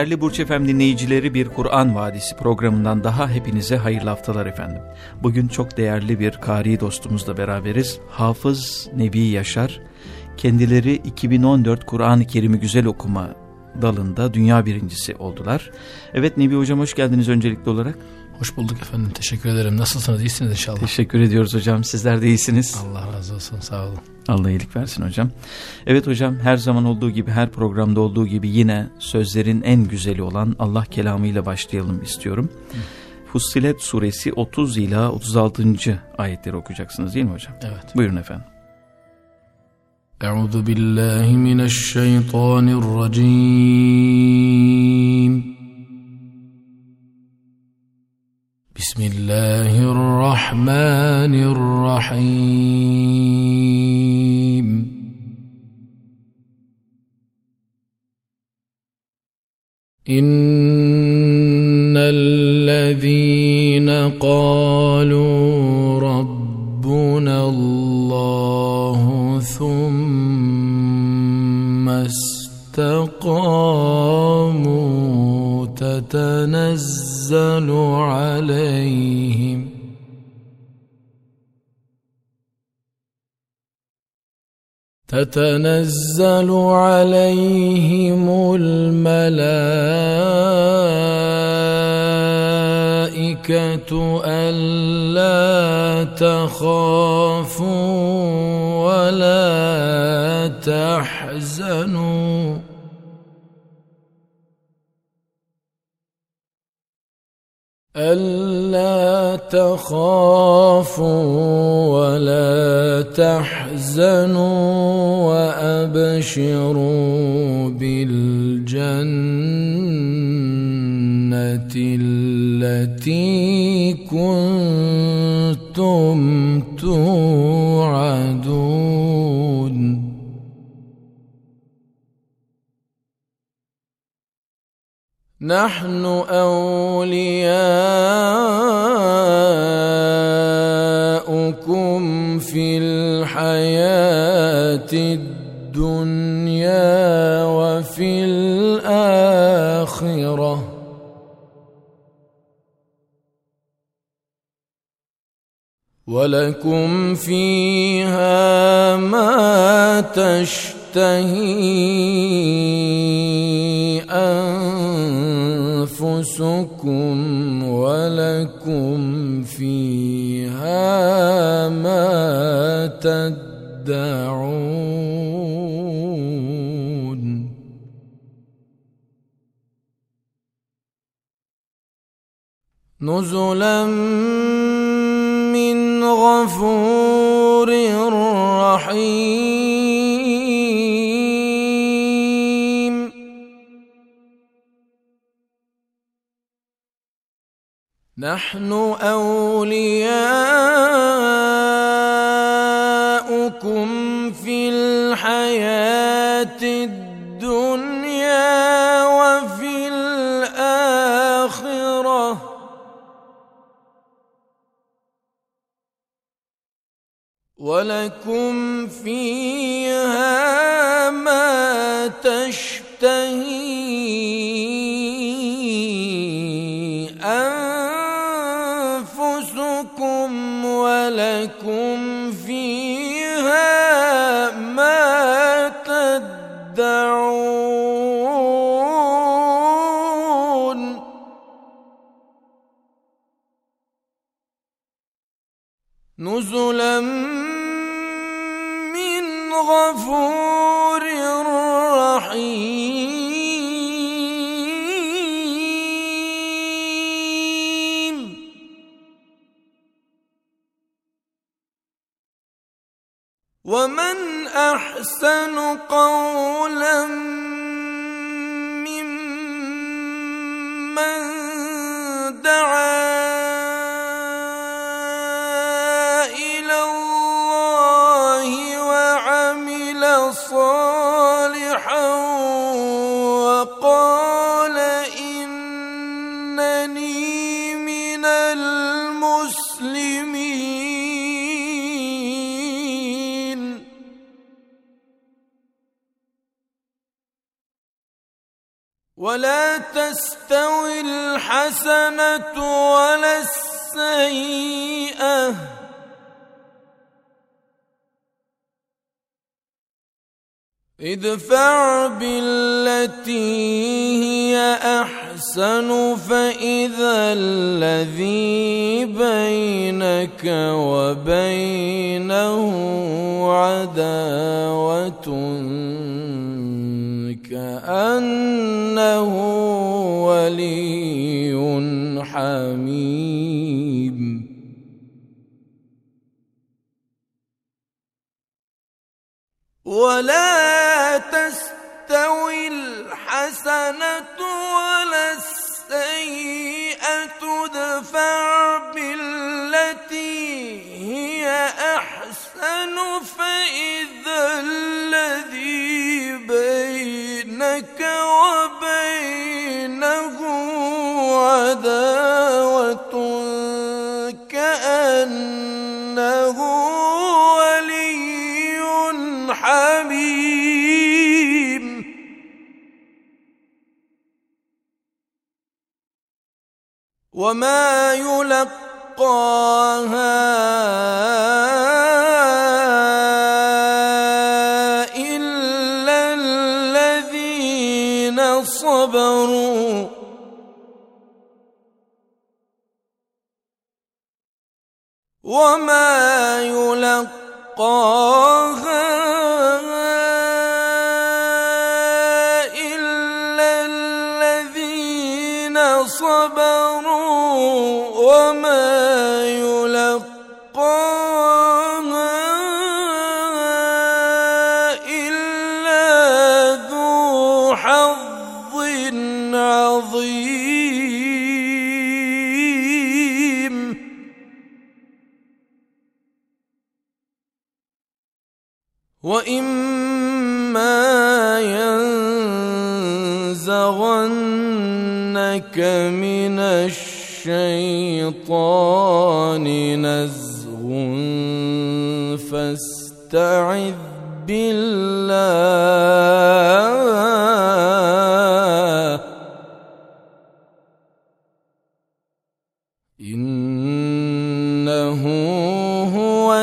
Değerli Burç Efem dinleyicileri bir Kur'an Vadisi programından daha hepinize hayırlı haftalar efendim. Bugün çok değerli bir kari dostumuzla beraberiz. Hafız Nebi Yaşar. Kendileri 2014 Kur'an-ı Kerim'i güzel okuma dalında dünya birincisi oldular. Evet Nebi Hocam hoş geldiniz öncelikli olarak. Hoş bulduk efendim. Teşekkür ederim. Nasılsınız? İyisiniz inşallah. Teşekkür ediyoruz hocam. Sizler de iyisiniz. Allah razı olsun. Sağ olun. Allah iyilik versin hocam. Evet hocam her zaman olduğu gibi her programda olduğu gibi yine sözlerin en güzeli olan Allah kelamıyla başlayalım istiyorum. Hı. Fussilet suresi 30 ila 36. ayetleri okuyacaksınız değil mi hocam? Evet. Buyurun efendim. Euzu billahi mineşşeytanirracim. بسم الله الرحمن الرحيم. إن الذين قالوا ربنا الله ثم استقاموا تتنزل عليهم. تتنزل عليهم الملائكة ألا تخافوا ولا تحزنوا. ألا تخافوا ولا تحزنوا وأبشروا بالجنة التي كنتم توعدون نحن أولياؤكم في الحياة الدنيا وفي الآخرة. ولكم فيها ما تشتهي أنفسكم ولكم فيها ما تدعون. نزلا من غفور رحيم. نحن أولياؤكم في الحياة الدنيا وفي الآخرة. ولكم فيها ما تشتهي. غفور رحيم ومن أحسن قولا الحسنة ولا السيئة. ادفع بالتي هي أحسن فإذا الذي بينك وبينه عداوة كأنه ولي. حميم. ولا تستوي الحسنة ولا السيئة ادفع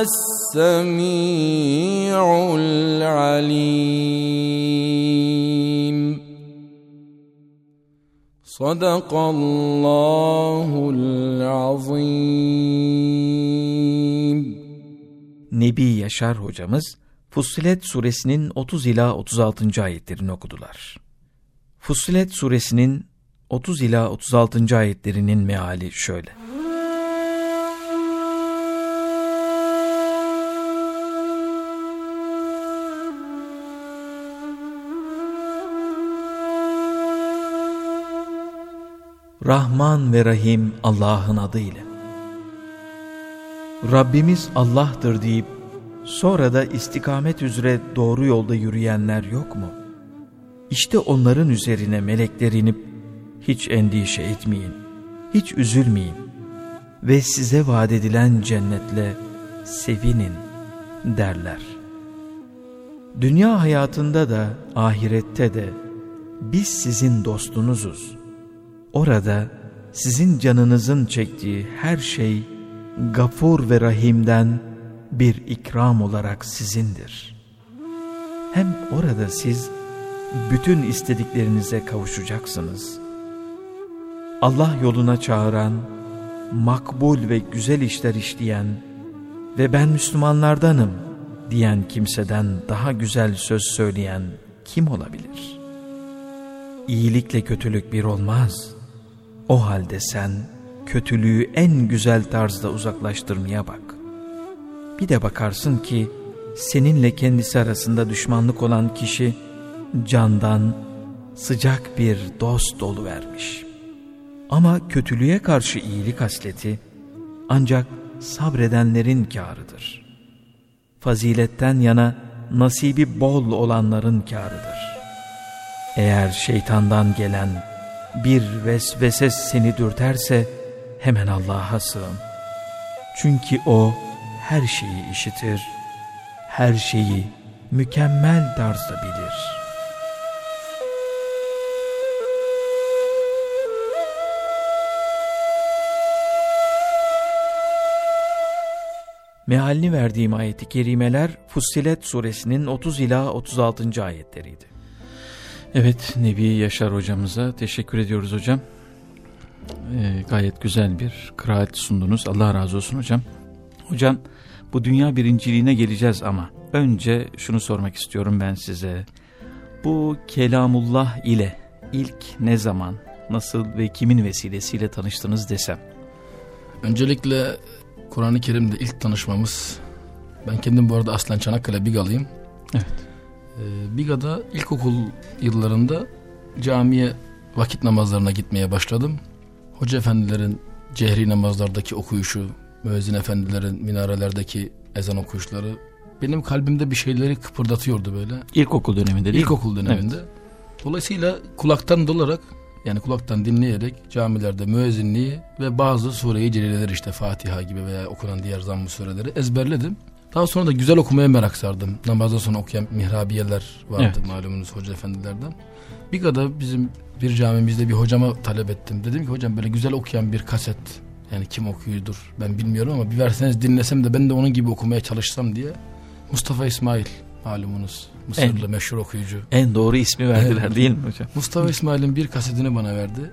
السميع العليم صدق الله العظيم Nebi Yaşar hocamız Fussilet suresinin 30 ila 36. ayetlerini okudular. Fussilet suresinin 30 ila 36. ayetlerinin meali şöyle. Rahman ve Rahim Allah'ın adıyla. Rabbimiz Allah'tır deyip sonra da istikamet üzere doğru yolda yürüyenler yok mu? İşte onların üzerine melekler inip hiç endişe etmeyin, hiç üzülmeyin ve size vaat edilen cennetle sevinin derler. Dünya hayatında da ahirette de biz sizin dostunuzuz. Orada sizin canınızın çektiği her şey Gafur ve Rahim'den bir ikram olarak sizindir. Hem orada siz bütün istediklerinize kavuşacaksınız. Allah yoluna çağıran, makbul ve güzel işler işleyen ve ben Müslümanlardanım diyen kimseden daha güzel söz söyleyen kim olabilir? İyilikle kötülük bir olmaz. O halde sen kötülüğü en güzel tarzda uzaklaştırmaya bak. Bir de bakarsın ki seninle kendisi arasında düşmanlık olan kişi candan sıcak bir dost dolu vermiş. Ama kötülüğe karşı iyilik hasleti ancak sabredenlerin kârıdır. Faziletten yana nasibi bol olanların kârıdır. Eğer şeytandan gelen bir vesvese seni dürterse hemen Allah'a sığın. Çünkü O her şeyi işitir, her şeyi mükemmel tarzda bilir.'' Mealini verdiğim ayeti kerimeler Fussilet suresinin 30 ila 36. ayetleriydi. Evet Nebi Yaşar hocamıza teşekkür ediyoruz hocam. Ee, gayet güzel bir kıraat sundunuz. Allah razı olsun hocam. Hocam bu dünya birinciliğine geleceğiz ama önce şunu sormak istiyorum ben size. Bu kelamullah ile ilk ne zaman, nasıl ve kimin vesilesiyle tanıştınız desem? Öncelikle Kur'an-ı Kerim'de ilk tanışmamız, ben kendim bu arada aslen Çanakkale Bigalıyım. Evet. Ee, Biga'da ilkokul yıllarında camiye vakit namazlarına gitmeye başladım. Hoca efendilerin cehri namazlardaki okuyuşu, müezzin efendilerin minarelerdeki ezan okuyuşları benim kalbimde bir şeyleri kıpırdatıyordu böyle. İlkokul döneminde değil İlkokul mi? döneminde. Evet. Dolayısıyla kulaktan dolarak yani kulaktan dinleyerek camilerde müezzinliği ve bazı sureyi celileler işte Fatiha gibi veya okunan diğer zamm sureleri ezberledim. Daha sonra da güzel okumaya merak sardım. Namazdan sonra okuyan mihrabiyeler vardı evet. malumunuz hoca efendilerden. Bir kadar bizim bir camimizde bir hocama talep ettim. Dedim ki hocam böyle güzel okuyan bir kaset yani kim okuyudur ben bilmiyorum ama bir verseniz dinlesem de ben de onun gibi okumaya çalışsam diye. Mustafa İsmail malumunuz. Mısırlı en, meşhur okuyucu. En doğru ismi verdiler evet. değil mi hocam? Mustafa İsmail'in bir kasetini bana verdi.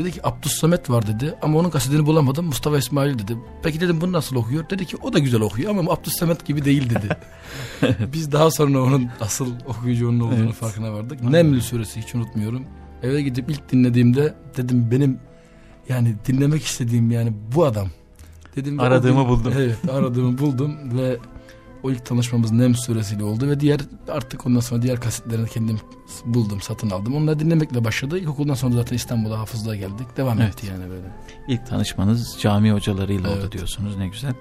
Dedi ki Abdus Samet var dedi ama onun kasetini bulamadım Mustafa İsmail dedi. Peki dedim bunu nasıl okuyor? Dedi ki o da güzel okuyor ama Abdus Samet gibi değil dedi. Biz daha sonra onun asıl okuyucu onun olduğunu evet. farkına vardık. Neml suresi hiç unutmuyorum. Eve gidip ilk dinlediğimde dedim benim yani dinlemek istediğim yani bu adam. Dedim aradığımı buldum. Evet aradığımı buldum ve o ilk tanışmamız Nem suresiyle oldu ve diğer artık ondan sonra diğer kasetlerini kendim buldum, satın aldım. Onları dinlemekle başladı. İlkokuldan sonra zaten İstanbul'a hafızlığa geldik. Devam evet. etti yani böyle. İlk tanışmanız cami hocalarıyla evet. oldu diyorsunuz. Ne güzel.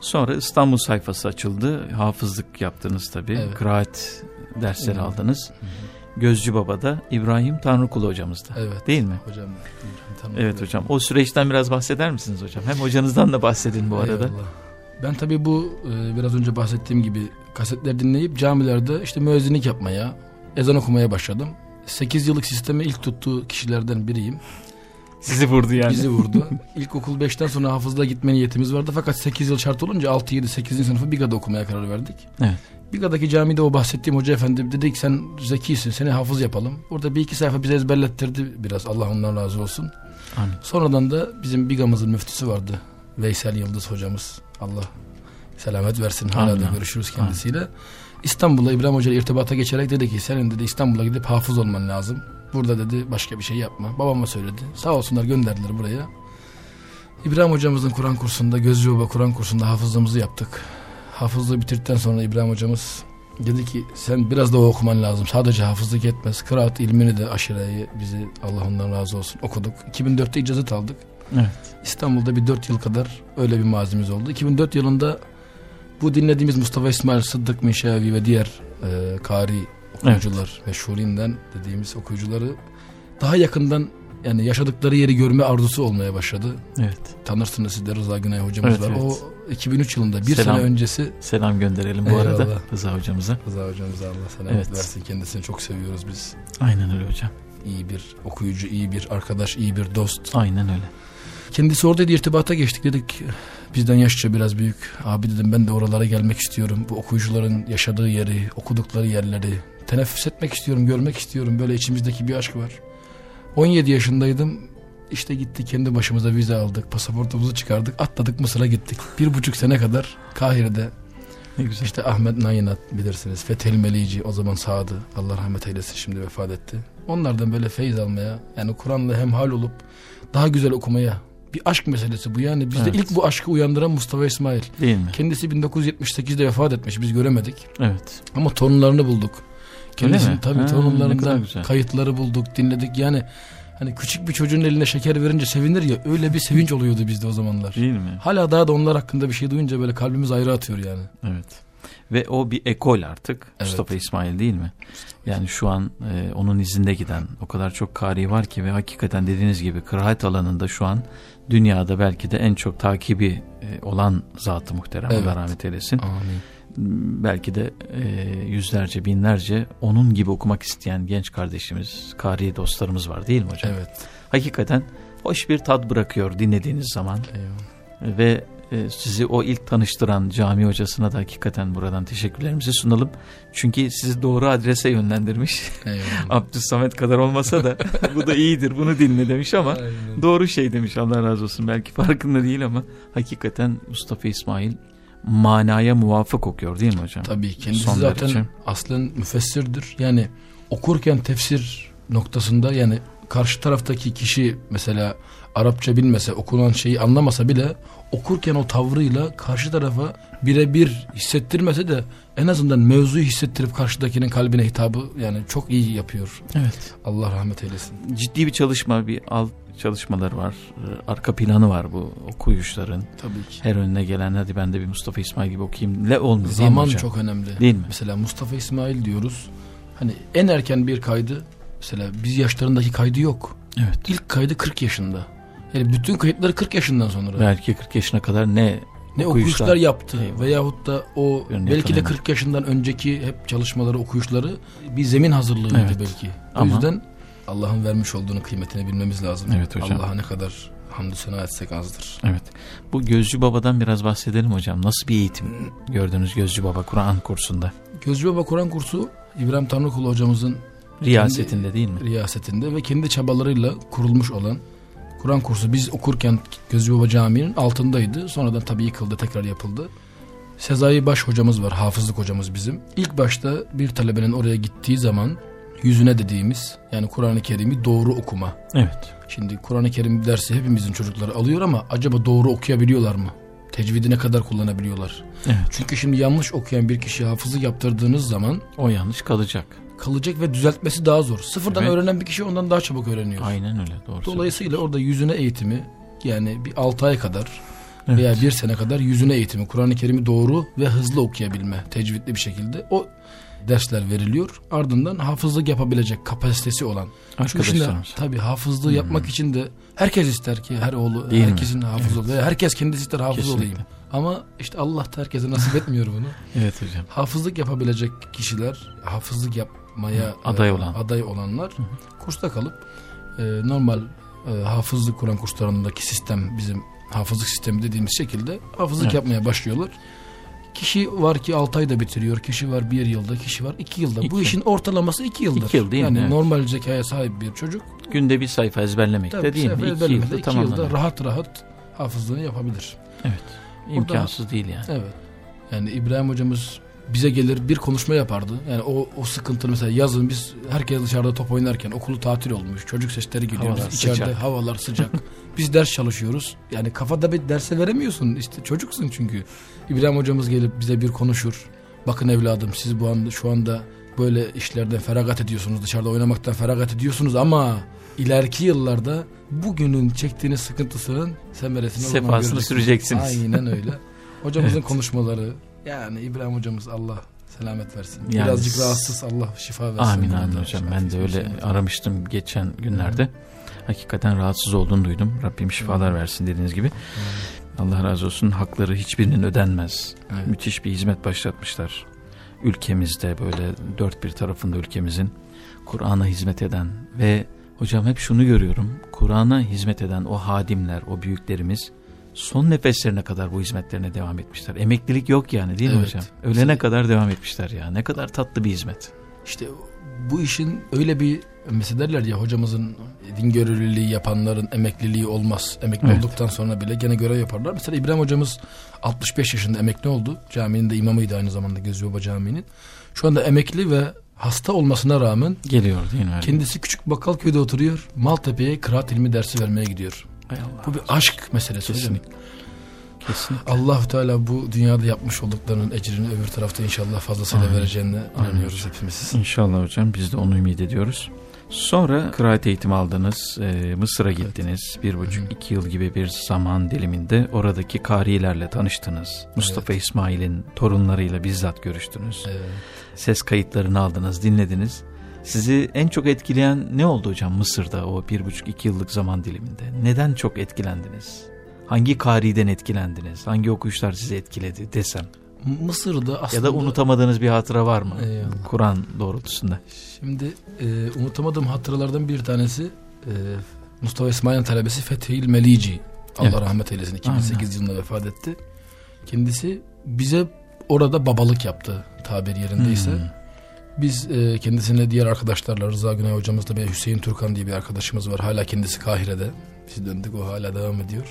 Sonra İstanbul sayfası açıldı. Hafızlık yaptınız tabii. Evet. Kıraat dersleri evet. aldınız. Hı hı. Gözcü Baba'da İbrahim Tanrıkulu hocamızda. Evet. Değil mi? Hocam. Evet hocam. O süreçten biraz bahseder misiniz hocam? Hem hocanızdan da bahsedin bu arada. Eyvallah. Ben tabii bu e, biraz önce bahsettiğim gibi kasetler dinleyip camilerde işte müezzinlik yapmaya, ezan okumaya başladım. 8 yıllık sisteme ilk tuttuğu kişilerden biriyim. Sizi vurdu yani. Bizi vurdu. İlkokul 5'ten sonra hafızlığa gitme niyetimiz vardı. Fakat 8 yıl şart olunca 6, 7, 8. sınıfı Biga'da okumaya karar verdik. Evet. Biga'daki camide o bahsettiğim hoca efendi dedi ki sen zekisin seni hafız yapalım. Orada bir iki sayfa bize ezberlettirdi biraz Allah ondan razı olsun. Amin. Sonradan da bizim Biga'mızın müftüsü vardı. Veysel Yıldız hocamız. Allah selamet versin. Hala da görüşürüz kendisiyle. Amin. İstanbul'a İbrahim Hoca ile irtibata geçerek dedi ki senin dedi İstanbul'a gidip hafız olman lazım. Burada dedi başka bir şey yapma. Babama söyledi. Sağ olsunlar gönderdiler buraya. İbrahim hocamızın Kur'an kursunda Gözcü Baba Kur'an kursunda hafızlığımızı yaptık. Hafızlığı bitirdikten sonra İbrahim hocamız dedi ki sen biraz da okuman lazım. Sadece hafızlık etmez. Kıraat ilmini de aşireyi bizi Allah ondan razı olsun okuduk. 2004'te icazet aldık. Evet. İstanbul'da bir 4 yıl kadar öyle bir mazimiz oldu. 2004 yılında bu dinlediğimiz Mustafa İsmail Sıddık Mişavi ve diğer e, kari okuyucular evet. ve şurinden dediğimiz okuyucuları daha yakından yani yaşadıkları yeri görme arzusu olmaya başladı. Evet. Tanırsınız siz de Rıza Günay hocamız evet, var. Evet. O 2003 yılında bir selam, sene öncesi. Selam gönderelim bu Eyvallah. arada Rıza hocamıza. Rıza hocamıza Allah selam evet. versin kendisini çok seviyoruz biz. Aynen öyle hocam. İyi bir okuyucu, iyi bir arkadaş, iyi bir dost. Aynen öyle. Kendisi oradaydı irtibata geçtik dedik bizden yaşça biraz büyük. Abi dedim ben de oralara gelmek istiyorum. Bu okuyucuların yaşadığı yeri, okudukları yerleri teneffüs etmek istiyorum, görmek istiyorum. Böyle içimizdeki bir aşk var. 17 yaşındaydım. işte gitti kendi başımıza vize aldık. Pasaportumuzu çıkardık. Atladık Mısır'a gittik. Bir buçuk sene kadar Kahire'de Ne güzel. işte Ahmet Nayinat bilirsiniz. Fethel Melici o zaman sağdı. Allah rahmet eylesin şimdi vefat etti. Onlardan böyle feyiz almaya yani Kur'an'la hemhal olup daha güzel okumaya bir aşk meselesi bu yani bizde Evet. ilk bu aşkı uyandıran Mustafa İsmail. Değil mi? Kendisi 1978'de vefat etmiş biz göremedik Evet. ama torunlarını bulduk. Kendisinin tabii Ha, güzel. kayıtları bulduk dinledik yani hani küçük bir çocuğun eline şeker verince sevinir ya öyle bir sevinç oluyordu bizde o zamanlar. Değil mi? Hala daha da onlar hakkında bir şey duyunca böyle kalbimiz ayrı atıyor yani. Evet. Ve o bir ekol artık. Evet. Mustafa İsmail değil mi? Yani şu an e, onun izinde giden o kadar çok kari var ki ve hakikaten dediğiniz gibi kıraat alanında şu an dünyada belki de en çok takibi e, olan zatı muhterem. Evet. Allah rahmet eylesin. Amin. Belki de e, yüzlerce binlerce onun gibi okumak isteyen genç kardeşimiz, kari dostlarımız var değil mi hocam? Evet. Hakikaten hoş bir tat bırakıyor dinlediğiniz zaman. Eyvallah. ve e, sizi o ilk tanıştıran cami hocasına da hakikaten buradan teşekkürlerimizi sunalım. Çünkü sizi doğru adrese yönlendirmiş. Abdüssamet kadar olmasa da bu da iyidir bunu dinle demiş ama Aynen. doğru şey demiş Allah razı olsun. Belki farkında değil ama hakikaten Mustafa İsmail manaya muvafık okuyor değil mi hocam? Tabii kendisi Son zaten derece. aslen müfessirdir. Yani okurken tefsir noktasında yani karşı taraftaki kişi mesela Arapça bilmese, okunan şeyi anlamasa bile okurken o tavrıyla karşı tarafa birebir hissettirmese de en azından mevzuyu hissettirip karşıdakinin kalbine hitabı yani çok iyi yapıyor. Evet. Allah rahmet eylesin. Ciddi bir çalışma, bir alt çalışmaları var. Ee, Arka planı var bu okuyuşların. Tabii ki. Her önüne gelen hadi ben de bir Mustafa İsmail gibi okuyayım. Le olmuyor Zaman çok önemli. Değil mi? Mesela Mustafa İsmail diyoruz. Hani en erken bir kaydı mesela biz yaşlarındaki kaydı yok. Evet. İlk kaydı 40 yaşında. Yani bütün kayıtları 40 yaşından sonra. Belki 40 yaşına kadar ne ne okuyuşlar- okuyuşlar yaptı Eyvallah. veyahut da o belki de önemli. 40 yaşından önceki hep çalışmaları, okuyuşları bir zemin hazırlığıydı Evet. belki. O Ama- yüzden Allah'ın vermiş olduğunu kıymetini bilmemiz lazım. Evet hocam. Allah'a ne kadar hamdü sena etsek azdır. Evet. Bu Gözcü Baba'dan biraz bahsedelim hocam. Nasıl bir eğitim gördünüz Gözcü Baba Kur'an kursunda? Gözcü Baba Kur'an kursu İbrahim Tanrıkulu hocamızın Riyasetinde değil mi? riyasetinde ve kendi çabalarıyla kurulmuş olan Kur'an kursu biz okurken Gözcü Baba Camii'nin altındaydı. Sonradan tabii yıkıldı, tekrar yapıldı. Sezai Baş hocamız var, hafızlık hocamız bizim. İlk başta bir talebenin oraya gittiği zaman yüzüne dediğimiz yani Kur'an-ı Kerim'i doğru okuma. Evet. Şimdi Kur'an-ı Kerim dersi hepimizin çocukları alıyor ama acaba doğru okuyabiliyorlar mı? Tecvidi ne kadar kullanabiliyorlar? Evet. Çünkü şimdi yanlış okuyan bir kişiye hafızlık yaptırdığınız zaman O yanlış kalacak. Kalacak ve düzeltmesi daha zor. Sıfırdan Evet. öğrenen bir kişi ondan daha çabuk öğreniyor. Aynen öyle. Doğru. Dolayısıyla orada yüzüne eğitimi yani bir 6 ay kadar Evet. veya bir sene kadar yüzüne eğitimi Kur'an-ı Kerim'i doğru ve hızlı okuyabilme tecvidli bir şekilde o dersler veriliyor. Ardından hafızlık yapabilecek kapasitesi olan. Arkadaşlarımız. tabii hafızlığı yapmak için de herkes ister ki her oğlu Değil mi? herkesin hafız ol veya herkes kendisi ister hafız Kesinlikle. olayım. Ama işte Allah da herkese nasip etmiyor bunu. Evet hocam. Hafızlık yapabilecek kişiler, hafızlık yapmaya Aday e, olan. aday olanlar kursta kalıp e, normal e, hafızlık Kur'an kurslarındaki sistem bizim hafızlık sistemi dediğimiz şekilde hafızlık Evet. yapmaya başlıyorlar. Kişi var ki 6 ayda bitiriyor, kişi var 1 yılda, kişi var 2 yılda. İki. Bu işin ortalaması 2 yıldır. İki yıl değil mi? yani normal zekaya sahip bir çocuk Günde bir sayfa ezberlemekte tabii değil mi? sefer İki bölümde yılda 2 tamamlanır. yılda rahat rahat hafızlığını yapabilir. Evet. İmkansız değil yani. Evet. Yani İbrahim hocamız bize gelir bir konuşma yapardı. Yani o o sıkıntı mesela yazın biz herkes dışarıda top oynarken okulu tatil olmuş. Çocuk sesleri geliyor. Havalar Biz içeride sıcak. havalar sıcak. biz ders çalışıyoruz. Yani kafada bir derse veremiyorsun. İşte çocuksun çünkü. İbrahim hocamız gelip bize bir konuşur. Bakın evladım siz bu anda şu anda böyle işlerden feragat ediyorsunuz. Dışarıda oynamaktan feragat ediyorsunuz ama ileriki yıllarda bugünün çektiğiniz sıkıntısının semeresini Sefasını göreceksiniz. süreceksiniz. Aynen öyle. Hocamızın Evet. konuşmaları yani İbrahim hocamız Allah selamet versin. Yani Birazcık rahatsız Allah şifa versin. Amin amin hocam. şifa Ben de versin. öyle aramıştım geçen günlerde. Hakikaten rahatsız olduğunu duydum. Rabbim şifalar versin dediğiniz gibi. Allah razı olsun. Hakları hiçbirinin ödenmez. Evet. Müthiş bir hizmet başlatmışlar. Ülkemizde böyle dört bir tarafında ülkemizin Kur'an'a hizmet eden ve hocam hep şunu görüyorum. Kur'an'a hizmet eden o hadimler, o büyüklerimiz son nefeslerine kadar bu hizmetlerine devam etmişler. Emeklilik yok yani değil mi Evet. hocam? Ölene kadar devam etmişler ya. Ne kadar tatlı bir hizmet. işte bu işin öyle bir mesela derler ya hocamızın din görevliliği yapanların emekliliği olmaz. Emekli Evet. olduktan sonra bile gene görev yaparlar. Mesela İbrahim hocamız 65 yaşında emekli oldu. Caminin de imamıydı aynı zamanda Gözü Baba Camii'nin. Şu anda emekli ve hasta olmasına rağmen Geliyor değil mi? kendisi küçük Bakkalköy'de oturuyor. Maltepe'ye kıraat ilmi dersi vermeye gidiyor. Hay Allah. Bu bir aşk meselesi. Kesinlikle. Kesinlikle. allah Teala bu dünyada yapmış olduklarının ecrini öbür tarafta inşallah fazlasıyla Amin. vereceğine inanıyoruz hepimiz. İnşallah hocam biz de onu ümit ediyoruz. Sonra kıraat eğitimi aldınız, e, Mısır'a gittiniz. Bir buçuk iki yıl gibi bir zaman diliminde oradaki karilerle tanıştınız. Mustafa İsmail'in torunlarıyla bizzat görüştünüz. Evet. Ses kayıtlarını aldınız, dinlediniz. Sizi en çok etkileyen ne oldu hocam Mısır'da o bir buçuk iki yıllık zaman diliminde? Neden çok etkilendiniz? Hangi kariden etkilendiniz? Hangi okuyuşlar sizi etkiledi desem? Mısır'da aslında... Ya da unutamadığınız bir hatıra var mı? Kur'an doğrultusunda. Şimdi e, unutamadığım hatıralardan bir tanesi e, Mustafa İsmail'in talebesi Fethil Melici. Allah Evet. rahmet eylesin. 2008 yılında vefat etti. Kendisi bize orada babalık yaptı tabir yerindeyse. Hmm. Biz e, kendisine diğer arkadaşlarla Rıza Günay hocamızla ve Hüseyin Turkan diye bir arkadaşımız var. Hala kendisi Kahire'de. Biz döndük o hala devam ediyor.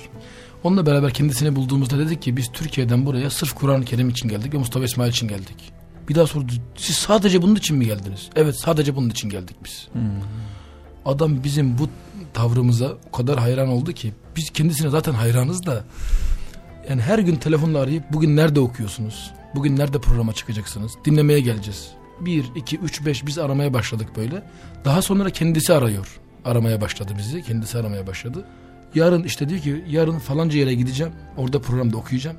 Onunla beraber kendisini bulduğumuzda dedik ki biz Türkiye'den buraya sırf Kur'an-ı Kerim için geldik ve Mustafa İsmail için geldik. Bir daha sordu. Siz sadece bunun için mi geldiniz? Evet sadece bunun için geldik biz. Hmm. Adam bizim bu tavrımıza o kadar hayran oldu ki biz kendisine zaten hayranız da yani her gün telefonla arayıp bugün nerede okuyorsunuz? Bugün nerede programa çıkacaksınız? Dinlemeye geleceğiz. 1, 2, 3, 5 biz aramaya başladık böyle. Daha sonra kendisi arıyor. Aramaya başladı bizi. Kendisi aramaya başladı. Yarın işte diyor ki yarın falanca yere gideceğim. Orada programda okuyacağım.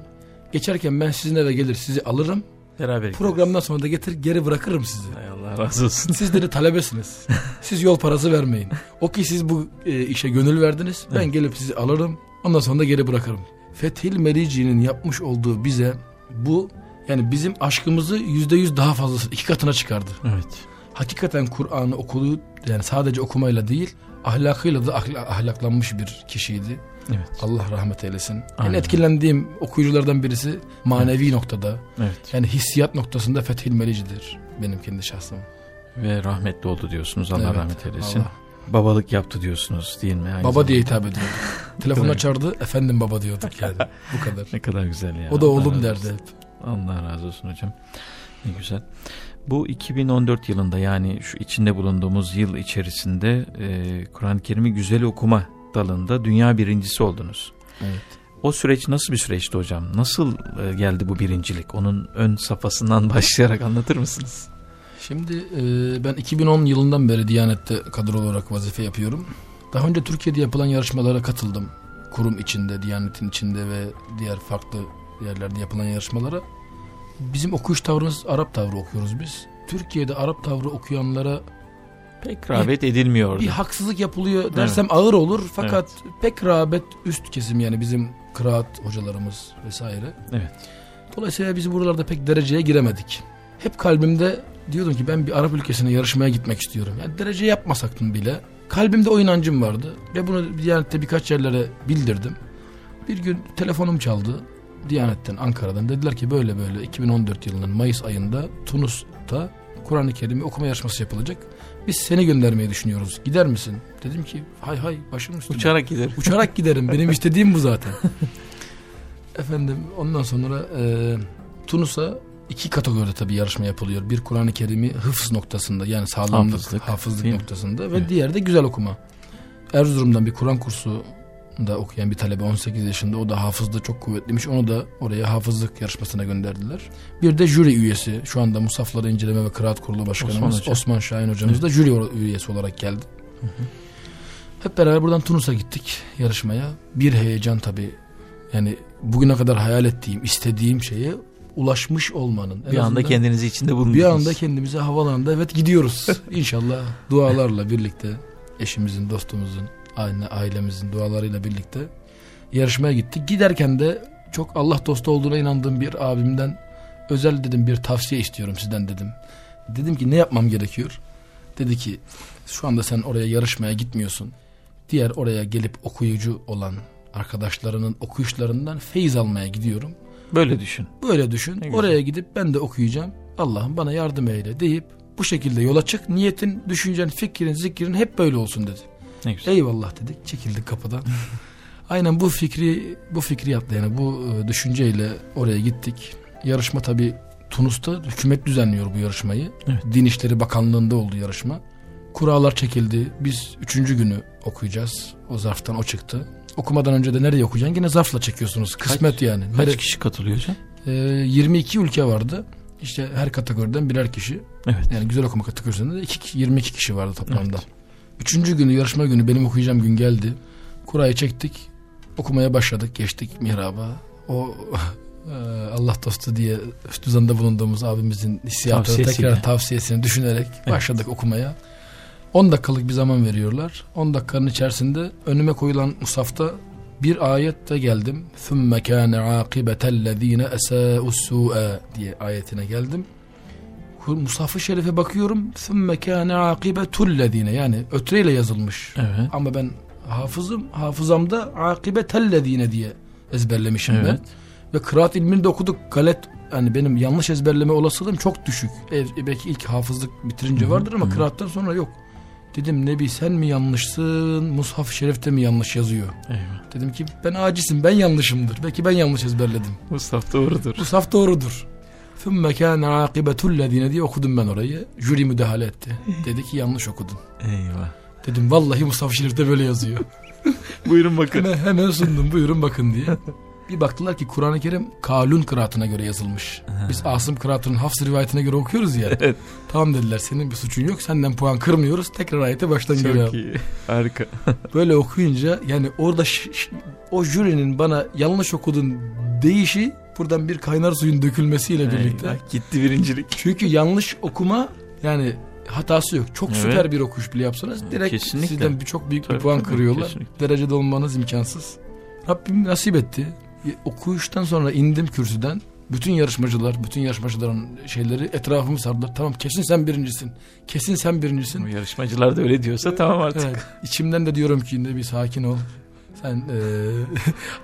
Geçerken ben sizin eve gelir sizi alırım. Beraber Programdan sonra da getir geri bırakırım sizi. Hay Allah razı olsun. Sizleri talebesiniz. Siz yol parası vermeyin. O ki siz bu e, işe gönül verdiniz. Ben gelip sizi alırım. Ondan sonra da geri bırakırım. Fethil Merici'nin yapmış olduğu bize bu yani bizim aşkımızı yüzde yüz daha fazlası iki katına çıkardı. Evet. Hakikaten Kur'an'ı okuduğu yani sadece okumayla değil ahlakıyla da ahla- ahlaklanmış bir kişiydi. Evet. Allah rahmet eylesin. En Amin. etkilendiğim okuyuculardan birisi manevi noktada Evet. yani hissiyat noktasında Fethil Merici'dir benim kendi şahsım. Ve rahmetli oldu diyorsunuz. Allah Evet, rahmet eylesin. Allah. Babalık yaptı diyorsunuz değil mi? Aynı Baba zamanda. diye hitap ediyorduk. Telefon açardı efendim baba diyorduk yani bu kadar. Ne kadar güzel ya. O da oğlum derdi hep. Allah razı olsun hocam. Ne güzel. Bu 2014 yılında yani şu içinde bulunduğumuz yıl içerisinde e, Kur'an-ı Kerim'i güzel okuma dalında dünya birincisi oldunuz. Evet. O süreç nasıl bir süreçti hocam? Nasıl e, geldi bu birincilik? Onun ön safhasından başlayarak anlatır mısınız? Şimdi e, ben 2010 yılından beri Diyanet'te kadro olarak vazife yapıyorum. Daha önce Türkiye'de yapılan yarışmalara katıldım. Kurum içinde, Diyanet'in içinde ve diğer farklı yerlerde yapılan yarışmalara. Bizim okuyuş tavrımız Arap tavrı okuyoruz biz. Türkiye'de Arap tavrı okuyanlara Pek rağbet edilmiyordu. bir haksızlık yapılıyor dersem ağır olur. Fakat pek rağbet üst kesim yani bizim kıraat hocalarımız vesaire. Evet. Dolayısıyla biz buralarda pek dereceye giremedik. Hep kalbimde diyordum ki ben bir Arap ülkesine yarışmaya gitmek istiyorum. Yani derece yapmasak bile kalbimde o inancım vardı. Ve bunu Diyanet'te birkaç yerlere bildirdim. Bir gün telefonum çaldı. Diyanet'ten Ankara'dan dediler ki böyle böyle 2014 yılının Mayıs ayında Tunus'ta Kur'an-ı Kerim'i okuma yarışması yapılacak. Biz seni göndermeyi düşünüyoruz. Gider misin? Dedim ki hay hay başım üstüne. Uçarak gider. Uçarak giderim. Benim istediğim bu zaten. Efendim ondan sonra e, Tunus'a iki kategoride tabii yarışma yapılıyor. Bir Kur'an-ı Kerim'i hıfz noktasında yani sağlamlık, Hafızlık, hafızlık, noktasında ve Evet. diğeri de güzel okuma. Erzurum'dan bir Kur'an kursu da okuyan bir talebe 18 yaşında o da hafızda çok kuvvetliymiş. Onu da oraya hafızlık yarışmasına gönderdiler. Bir de jüri üyesi şu anda Musafları İnceleme ve Kıraat Kurulu Başkanımız Osman Osman. Şahin hocamız da jüri üyesi olarak geldi. Hep beraber buradan Tunus'a gittik yarışmaya. Bir heyecan tabii. Yani bugüne kadar hayal ettiğim, istediğim şeye ulaşmış olmanın. en Bir anda kendinizi içinde bulundunuz. bir anda kendimizi havalanında evet gidiyoruz. İnşallah dualarla birlikte eşimizin, dostumuzun, aile, ailemizin dualarıyla birlikte yarışmaya gittik. Giderken de çok Allah dostu olduğuna inandığım bir abimden özel dedim bir tavsiye istiyorum sizden dedim. Dedim ki ne yapmam gerekiyor? Dedi ki şu anda sen oraya yarışmaya gitmiyorsun. Diğer oraya gelip okuyucu olan arkadaşlarının okuyuşlarından feyiz almaya gidiyorum. Böyle düşün. Böyle düşün. Ne güzel. Oraya gidip ben de okuyacağım. Allah'ım bana yardım eyle deyip bu şekilde yola çık. Niyetin, düşüncen, fikrin, zikrin hep böyle olsun dedi. Ne güzel. Eyvallah dedik. Çekildik kapıdan. Aynen bu fikri bu fikriyatla yani bu e, düşünceyle oraya gittik. Yarışma tabi Tunus'ta hükümet düzenliyor bu yarışmayı. Evet. Din İşleri Bakanlığı'nda oldu yarışma. Kurallar çekildi. Biz üçüncü günü okuyacağız. O zarftan o çıktı. Okumadan önce de nereye okuyacaksın? Yine zarfla çekiyorsunuz. Kısmet yani. Kaç Nere- kişi katılıyor hocam? Ee, 22 ülke vardı. İşte her kategoriden birer kişi. Evet. Yani güzel okuma kategorisinde de iki, 22 kişi vardı toplamda. Üçüncü günü yarışma günü benim okuyacağım gün geldi. Kurayı çektik. Okumaya başladık. Geçtik mihraba. O e, Allah dostu diye üst düzende bulunduğumuz abimizin hissiyatını Tavsiyesiyle. tekrar tavsiyesini düşünerek başladık okumaya. 10 dakikalık bir zaman veriyorlar. 10 dakikanın içerisinde önüme koyulan musafta bir ayette geldim. ثُمَّ كَانَ عَاقِبَةَ الَّذ۪ينَ اَسَاءُ السُّوءَ diye ayetine geldim. Musaf-ı Şerif'e bakıyorum. ثُمَّ كَانَ عَاقِبَةُ الَّذ۪ينَ yani ötreyle yazılmış. Evet. Ama ben hafızım, hafızamda akibetellezine diye ezberlemişim ben. Evet. Ve kıraat ilmini de okuduk. Galet yani benim yanlış ezberleme olasılığım çok düşük. E, belki ilk hafızlık bitirince vardır ama kıraattan sonra yok. Dedim Nebi sen mi yanlışsın? Mushaf-ı Şerif'te mi yanlış yazıyor? Eyvah. Dedim ki ben acisim ben yanlışımdır. Belki ben yanlış ezberledim. Mustafa doğrudur. Bu saf doğrudur. ثُمَّ كَانَ عَاقِبَةُ الَّذ۪ينَ diye okudum ben orayı. Jüri müdahale etti. Dedi ki yanlış okudun. Eyvah. Dedim vallahi Mustafa Şerif'te böyle yazıyor. Buyurun bakın. hemen, hemen sundum buyurun bakın diye. Bir baktılar ki Kur'an-ı Kerim Kalun kıraatına göre yazılmış. Biz Asım kıraatının Hafs rivayetine göre okuyoruz ya. Evet. Tamam dediler senin bir suçun yok senden puan kırmıyoruz. Tekrar ayete baştan geri al. Çok iyi. Harika. Böyle okuyunca yani orada o jürinin bana yanlış okudun deyişi buradan bir kaynar suyun dökülmesiyle birlikte. Eyvah, Gitti birincilik. Çünkü yanlış okuma yani hatası yok. Çok Evet. süper bir okuş bile yapsanız direkt Kesinlikle. sizden bir çok büyük bir Tabii, puan tabii, kırıyorlar. kesinlikle. Derecede olmanız imkansız. Rabbim nasip etti. E, Okuyuştan sonra indim kürsüden. Bütün yarışmacılar, bütün yarışmacıların şeyleri etrafımı sardılar. Tamam kesin sen birincisin. Kesin sen birincisin. Bu yarışmacılar da öyle diyorsa tamam artık. Evet. İçimden de diyorum ki ne bir sakin ol. Sen e,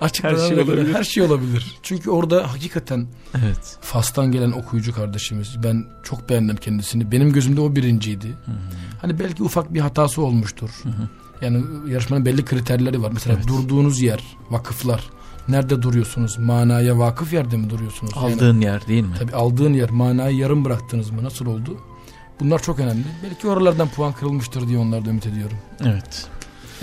açıklanan Her şey olabilir. Her şey olabilir. Çünkü orada hakikaten Evet. Fas'tan gelen okuyucu kardeşimiz. Ben çok beğendim kendisini. Benim gözümde o birinciydi. Hani belki ufak bir hatası olmuştur. Yani yarışmanın belli kriterleri var. Mesela Evet. durduğunuz yer, vakıflar. Nerede duruyorsunuz? Manaya vakıf yerde mi duruyorsunuz? Yani Aldığın yer değil mi? tabii aldığın yer, manayı yarım bıraktınız mı? Nasıl oldu? Bunlar çok önemli. Belki oralardan puan kırılmıştır diye onlar da ümit ediyorum. Evet.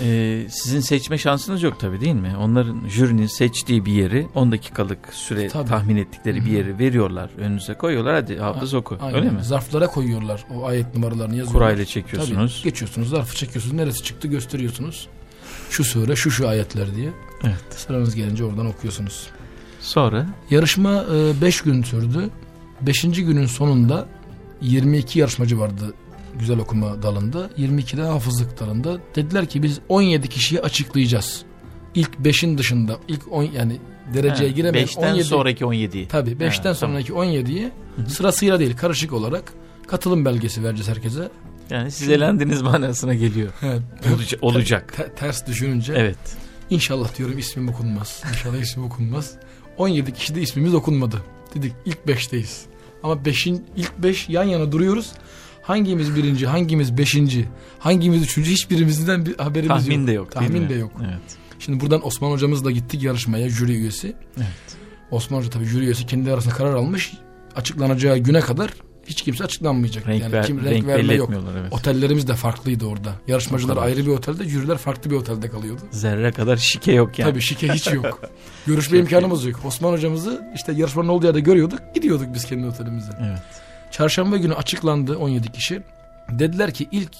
Ee, sizin seçme şansınız yok tabii değil mi? Onların jürinin seçtiği bir yeri 10 dakikalık süre Tabii. tahmin ettikleri bir yeri veriyorlar. Önünüze koyuyorlar. Hadi hafız oku. Aynen. Öyle mi? Zarflara koyuyorlar. O ayet numaralarını yazıyorlar. Kurayla çekiyorsunuz. Tabii geçiyorsunuz. Zarfı çekiyorsunuz. Neresi çıktı gösteriyorsunuz. Şu sure, şu şu ayetler diye. Evet. Sıranız gelince oradan okuyorsunuz. Sonra Yarışma 5 gün sürdü. 5. günün sonunda 22 yarışmacı vardı güzel okuma dalında. 22 de hafızlık dalında. Dediler ki biz 17 kişiyi açıklayacağız. İlk 5'in dışında ilk 10 yani dereceye giremeyen beşten 17 sonraki 17'yi. Tabii 5'ten Ha, tamam. sonraki 17'yi sırasıyla değil karışık olarak katılım belgesi vereceğiz herkese. Yani siz elendiniz manasına geliyor. Evet. Olacak. olacak. Te- ters düşününce Evet. İnşallah diyorum ismim okunmaz. İnşallah ismim okunmaz. 17 kişi de ismimiz okunmadı. Dedik ilk 5'teyiz. Ama 5'in ilk 5 yan yana duruyoruz. Hangimiz birinci, hangimiz beşinci, hangimiz üçüncü hiçbirimizden bir haberimiz Tahmin yok. de yok. Tahmin mi? de yok. Evet. Şimdi buradan Osman hocamızla gittik yarışmaya jüri üyesi. Evet. Osman hoca tabii jüri üyesi kendi arasında karar almış. Açıklanacağı güne kadar hiç kimse açıklanmayacak. Renk, yani ver, kim, renk, renk, verme yok. Evet. Otellerimiz de farklıydı orada. Yarışmacılar ayrı bir otelde, jüriler farklı bir otelde kalıyordu. Zerre kadar şike yok yani. Tabii şike hiç yok. Görüşme imkanımız yok. Osman hocamızı işte yarışmanın olduğu yerde görüyorduk. Gidiyorduk biz kendi otelimize. Evet. Çarşamba günü açıklandı 17 kişi. Dediler ki ilk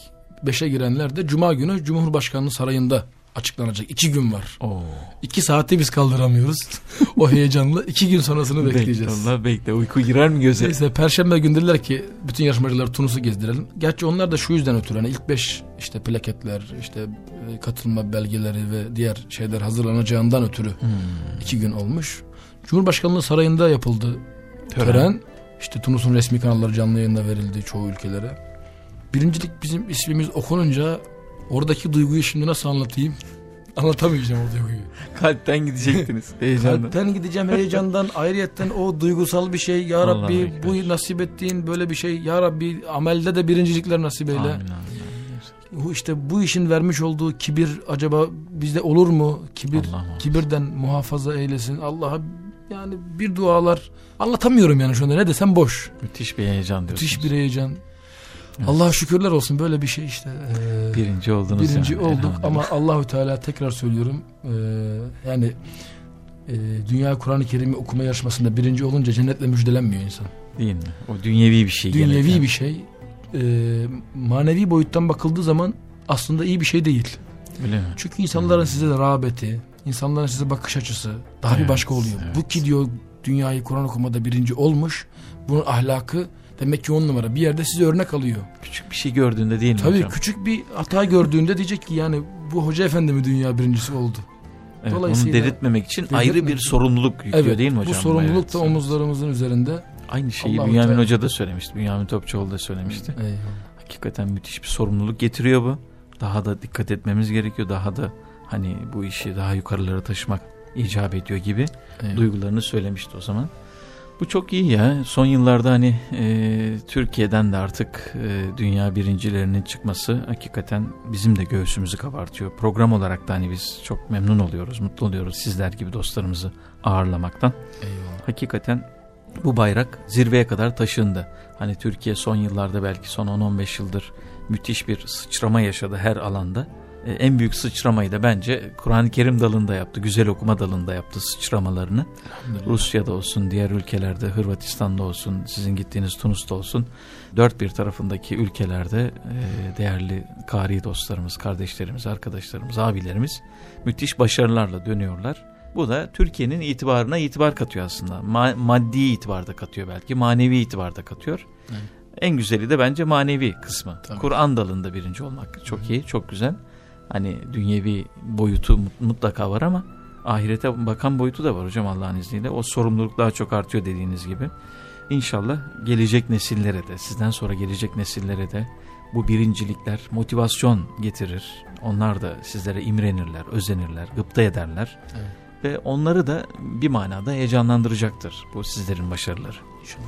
5'e girenler de Cuma günü Cumhurbaşkanlığı sarayında açıklanacak. İki gün var. Oo. İki saati biz kaldıramıyoruz. o heyecanla iki gün sonrasını bekleyeceğiz. Bekle, Allah bekle. Uyku girer mi göze? Neyse Perşembe günü dediler ki bütün yarışmacıları Tunus'u gezdirelim. Gerçi onlar da şu yüzden ötürü. Hani ilk beş işte plaketler, işte e, katılma belgeleri ve diğer şeyler hazırlanacağından ötürü Hmm. iki gün olmuş. Cumhurbaşkanlığı sarayında yapıldı tören. Tören. İşte Tunus'un resmi kanalları canlı yayında verildi çoğu ülkelere. Birincilik bizim ismimiz okununca oradaki duyguyu şimdi nasıl anlatayım? Anlatamayacağım o duyguyu. Kalpten gidecektiniz heyecandan. Kalpten gideceğim heyecandan. Ayrıyetten o duygusal bir şey. Ya Rabbi bu nasip ettiğin böyle bir şey. Ya Rabbi amelde de birincilikler nasip eyle. Amin, amin. Bu işte bu işin vermiş olduğu kibir acaba bizde olur mu? Kibir Allah kibirden muhafaza eylesin. Allah'a yani bir dualar anlatamıyorum yani şu anda ne desem boş. Müthiş bir heyecan diyorsunuz. Müthiş bir heyecan. Allah'a şükürler olsun böyle bir şey işte. Ee, Birinci oldunuz birinci yani. olduk ama Allahü Teala tekrar söylüyorum. ee, yani e, Dünya Kur'an-ı Kerim'i okuma yarışmasında birinci olunca cennetle müjdelenmiyor insan. Değil mi? O dünyevi bir şey. Dünyevi bir şey. Ee, manevi boyuttan bakıldığı zaman aslında iyi bir şey değil. Öyle mi? Çünkü insanların size de rağbeti, insanların size bakış açısı daha bir Evet, başka oluyor. evet. Bu ki diyor dünyayı Kur'an okumada birinci olmuş. Bunun ahlakı demek ki on numara. Bir yerde size örnek alıyor. Küçük bir şey gördüğünde değil mi Tabii hocam? küçük bir hata gördüğünde diyecek ki yani bu hoca efendi mi dünya birincisi oldu? Evet, Dolayısıyla- onu delirtmek için ayrı bir Delirtmek sorumluluk yüklüyor Evet değil mi hocam? bu sorumluluk Evet. da omuzlarımızın üzerinde. Aynı şeyi Allahu Bünyamin. Hoca da söylemişti. Bünyamin Topçuoğlu da söylemişti. Eyvallah. Hakikaten müthiş bir sorumluluk getiriyor bu. Daha da dikkat etmemiz gerekiyor. Daha da hani bu işi daha yukarılara taşımak icap ediyor gibi Eyvallah. duygularını söylemişti o zaman. Bu çok iyi ya. Son yıllarda hani e, Türkiye'den de artık e, dünya birincilerinin çıkması hakikaten bizim de göğsümüzü kabartıyor. Program olarak da hani biz çok memnun oluyoruz, mutlu oluyoruz sizler gibi dostlarımızı ağırlamaktan. Eyvallah. Hakikaten bu bayrak zirveye kadar taşındı. Hani Türkiye son yıllarda belki son 10-15 yıldır müthiş bir sıçrama yaşadı her alanda. E, en büyük sıçramayı da bence Kur'an-ı Kerim dalında yaptı. Güzel okuma dalında yaptı sıçramalarını. Rusya'da olsun, diğer ülkelerde, Hırvatistan'da olsun, sizin gittiğiniz Tunus'ta olsun. Dört bir tarafındaki ülkelerde e, değerli kari dostlarımız, kardeşlerimiz, arkadaşlarımız, abilerimiz müthiş başarılarla dönüyorlar. Bu da Türkiye'nin itibarına itibar katıyor aslında. Ma- maddi itibar da katıyor belki, manevi itibar da katıyor. Evet. En güzeli de bence manevi kısmı. Kur'an dalında birinci olmak çok iyi, çok güzel. Hani dünyevi boyutu mut- mutlaka var ama ahirete bakan boyutu da var hocam Allah'ın izniyle. O sorumluluk daha çok artıyor dediğiniz gibi. İnşallah gelecek nesillere de, sizden sonra gelecek nesillere de bu birincilikler motivasyon getirir. Onlar da sizlere imrenirler, özenirler, gıpta ederler. Evet. Ve onları da bir manada heyecanlandıracaktır bu sizlerin başarıları. İnşallah.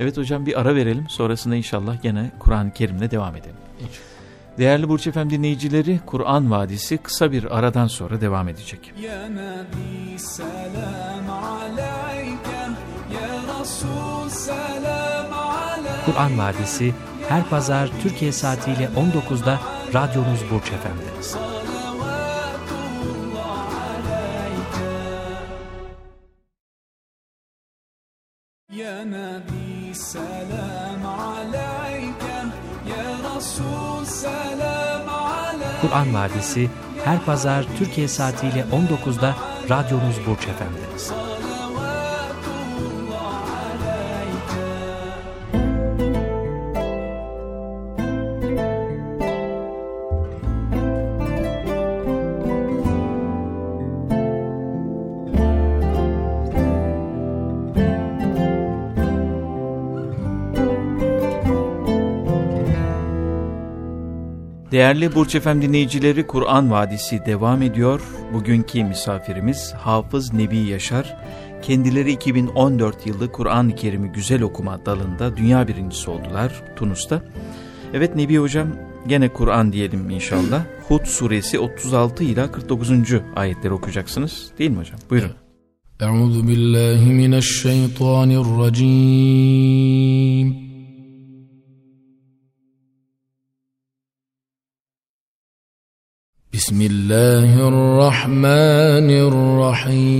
Evet hocam bir ara verelim. Sonrasında inşallah gene Kur'an-ı Kerim'le devam edelim. İnşallah. Değerli Burç Efem dinleyicileri, Kur'an Vadisi kısa bir aradan sonra devam edecek. Ya Nebi selam aleyke, ya Resul selam aleyke. Kur'an Vadisi her pazar Türkiye saatiyle 19'da radyonuz Burç Efem'de. Perdesi her pazar Türkiye saatiyle 19'da radyonuz Burç Efendi. Değerli Burç Efem dinleyicileri Kur'an Vadisi devam ediyor. Bugünkü misafirimiz Hafız Nebi Yaşar. Kendileri 2014 yılı Kur'an-ı Kerim'i güzel okuma dalında dünya birincisi oldular Tunus'ta. Evet Nebi Hocam gene Kur'an diyelim inşallah. Hud suresi 36 ila 49. ayetleri okuyacaksınız değil mi hocam? Buyurun. Euzu billahi. بسم الله الرحمن الرحيم.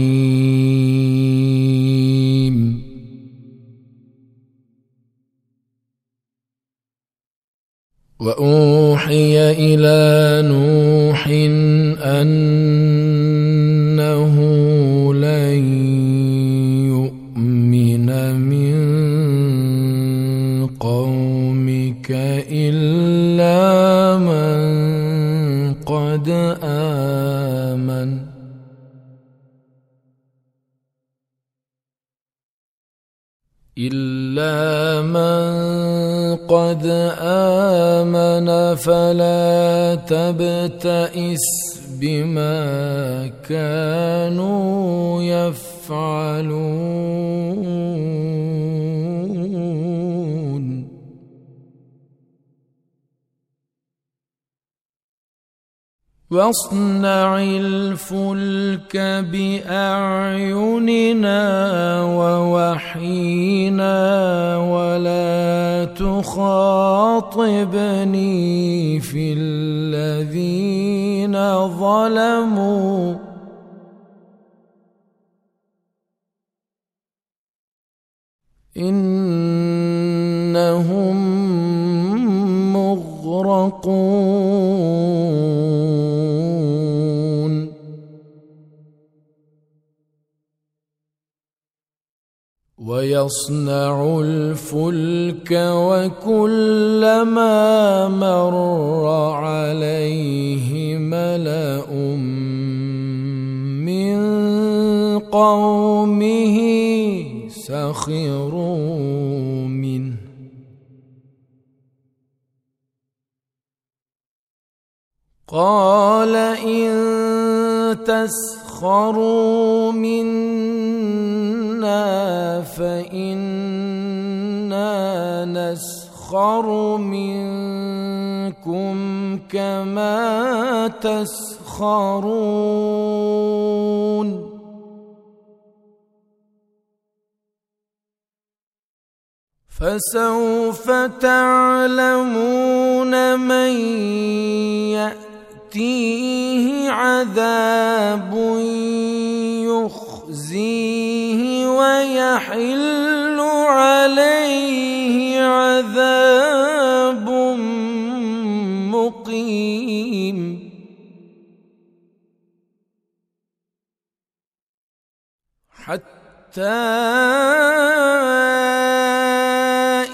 وأوحي إلى نوح أنه قد آمن فلا تبتئس بما كانوا يفعلون. واصنع الفلك باعيننا ووحينا ولا تخاطبني في الذين ظلموا انهم مغرقون ويصنع الفلك وكلما مر عليه ملأ من قومه سخروا منه. قال إن تسخروا منا فإنا نسخر منكم كما تسخرون فسوف تعلمون من يأتيه عذاب يخزيه ويحل عليه عذاب مقيم. حتى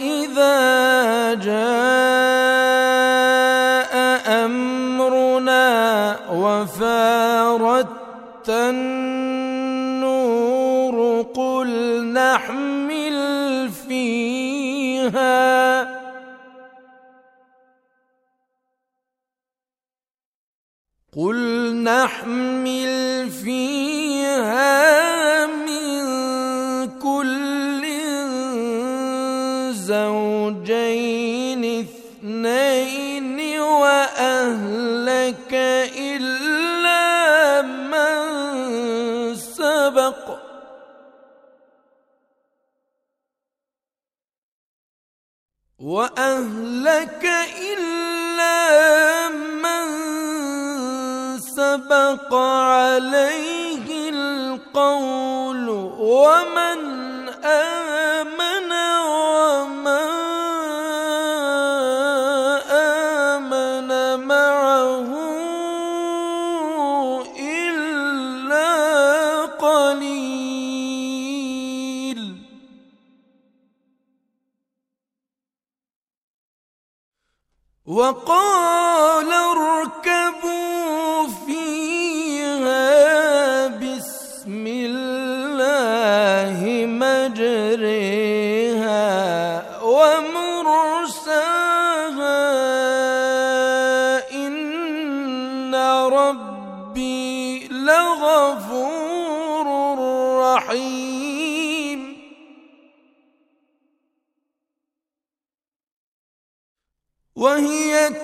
إذا جاء قل نحمل فيها من كل زوجين اثنين واهلك الا من سبق واهلك الا من سبق عليه القول ومن آمن وما آمن معه إلا قليل. وقال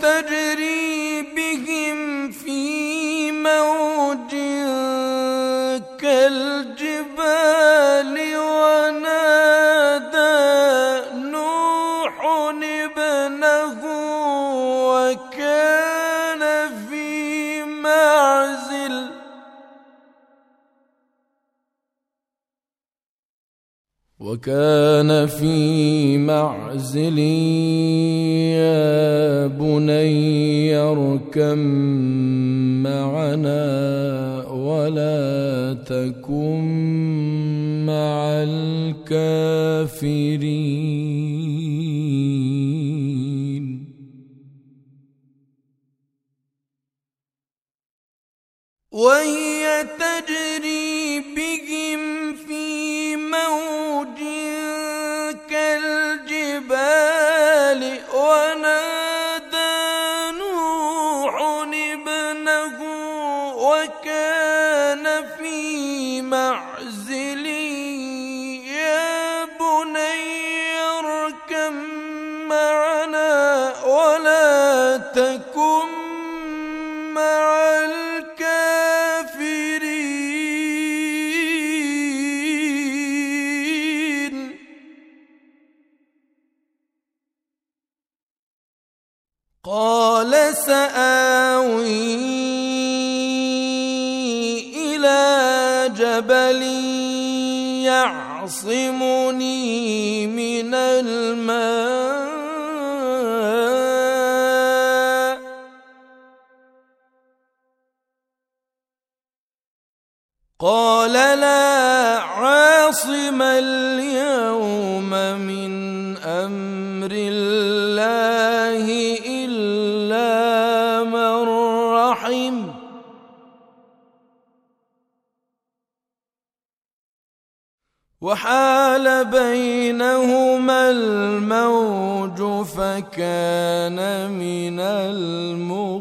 تجري وكان في معزل يا بني اركم معنا ولا تكن مع الكافرين. وهي تجري يعصمني من الماء. وحال بينهما الموج فكان من المغرقين.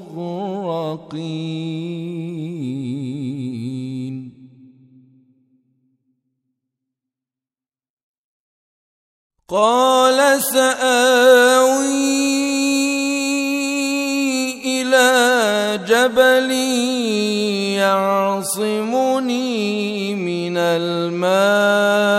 قال سآوي إلى جبل يعصمني من الماء.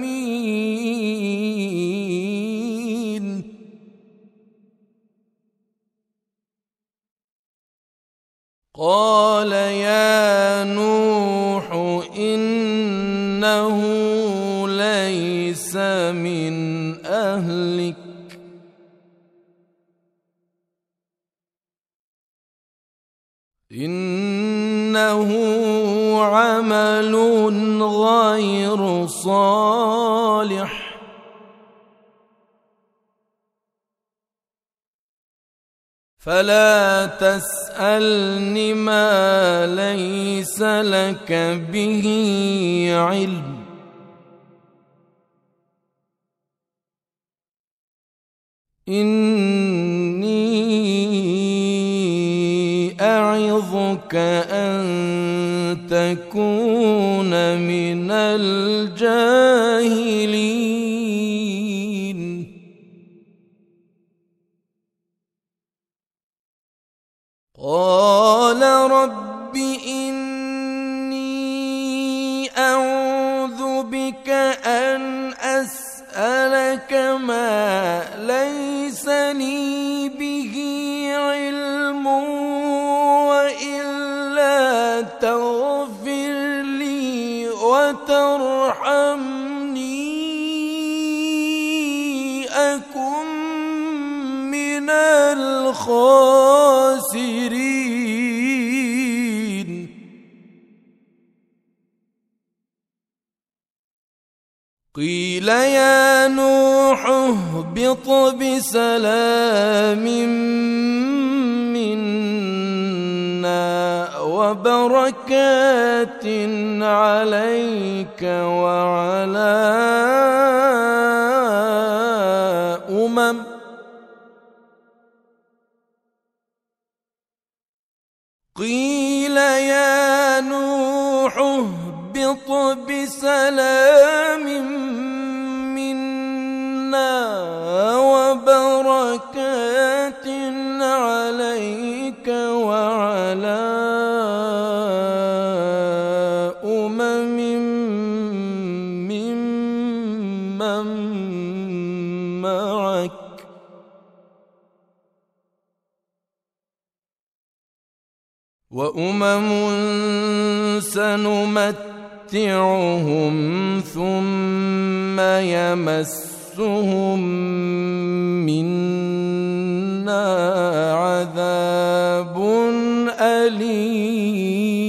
قال يا نوح إنه ليس من أهلك. إنه عمل غير صالح. فلا تسألن ما ليس لك به علم. إني أعظك أن تكون من الجاهلين. Oh. قيل يا نوح اهبط بسلام منا وبركات عليك وعلى أمم قيل يا نوح اهبط بسلام وأمم سنمتعهم ثم يمسهم منا عذاب أليم.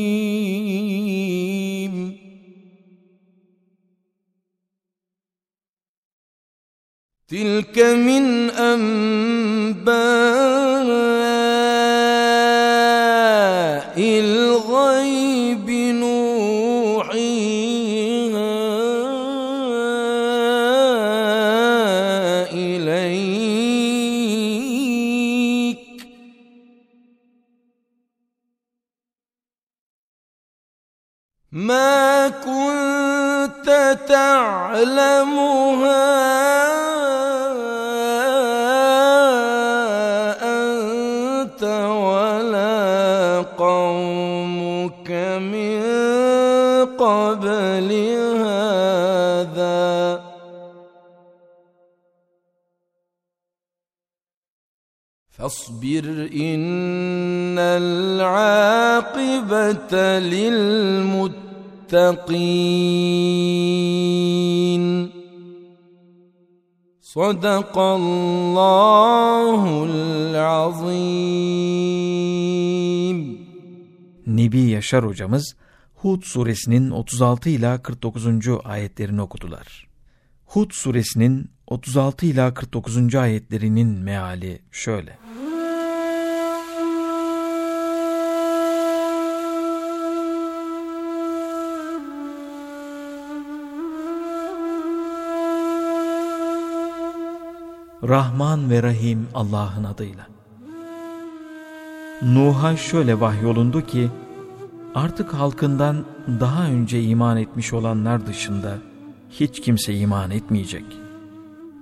تلك من أنباء صدق الله العظيم Nebi Yaşar hocamız Hud suresinin 36 ila 49. ayetlerini okudular. Hud suresinin 36 ila 49. ayetlerinin meali şöyle. Rahman ve Rahim Allah'ın adıyla. Nuh'a şöyle vahyolundu ki, artık halkından daha önce iman etmiş olanlar dışında hiç kimse iman etmeyecek.